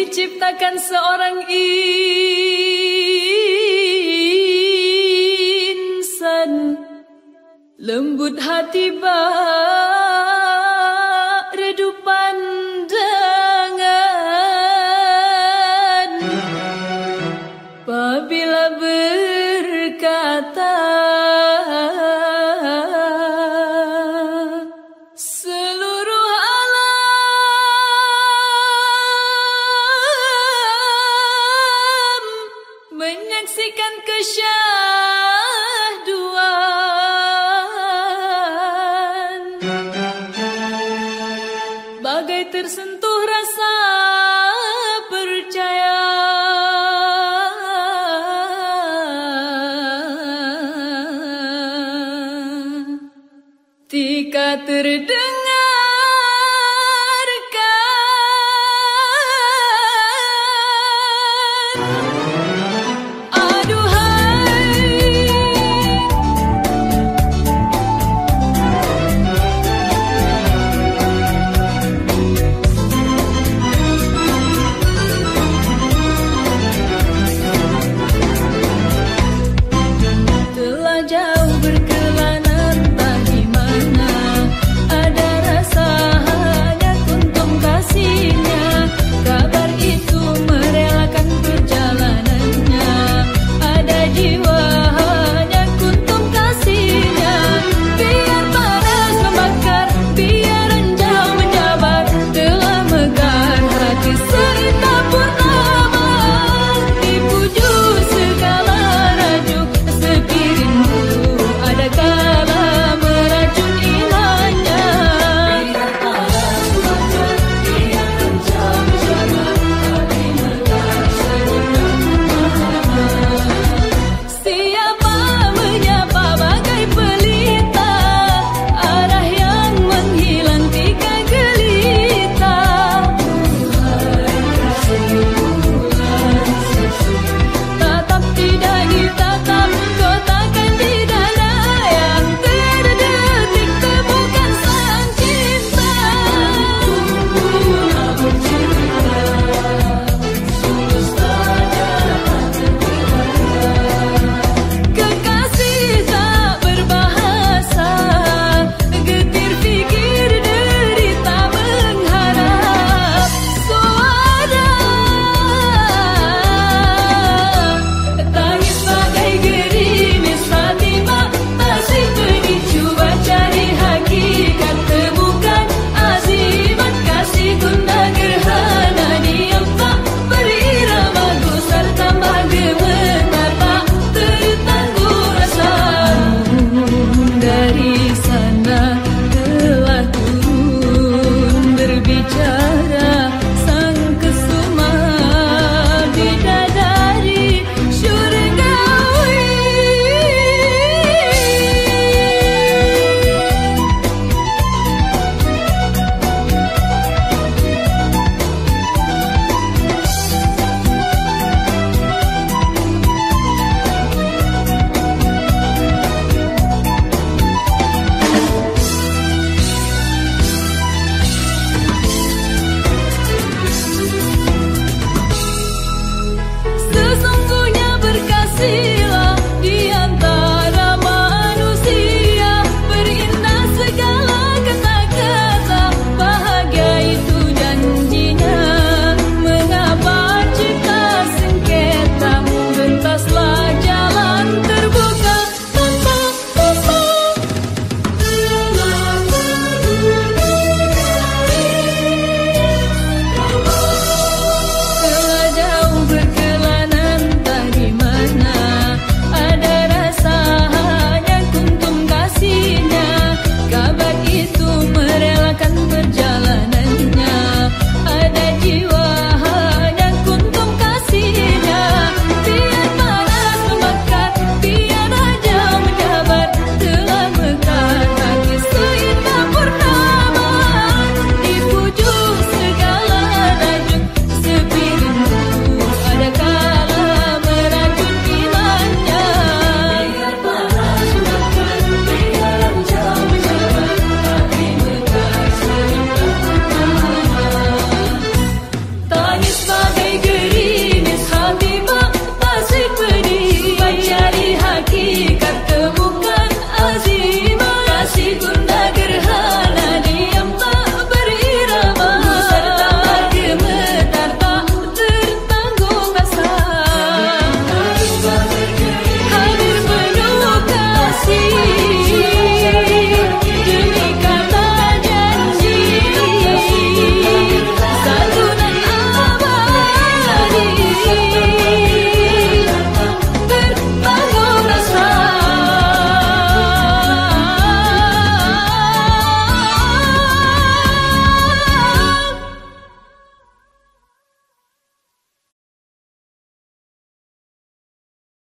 diciptakan seorang insan. Lembut hati bak redu pandangan apabila berkata kesyahduan. Bagai tersentuh rasa percaya. Tika terdengar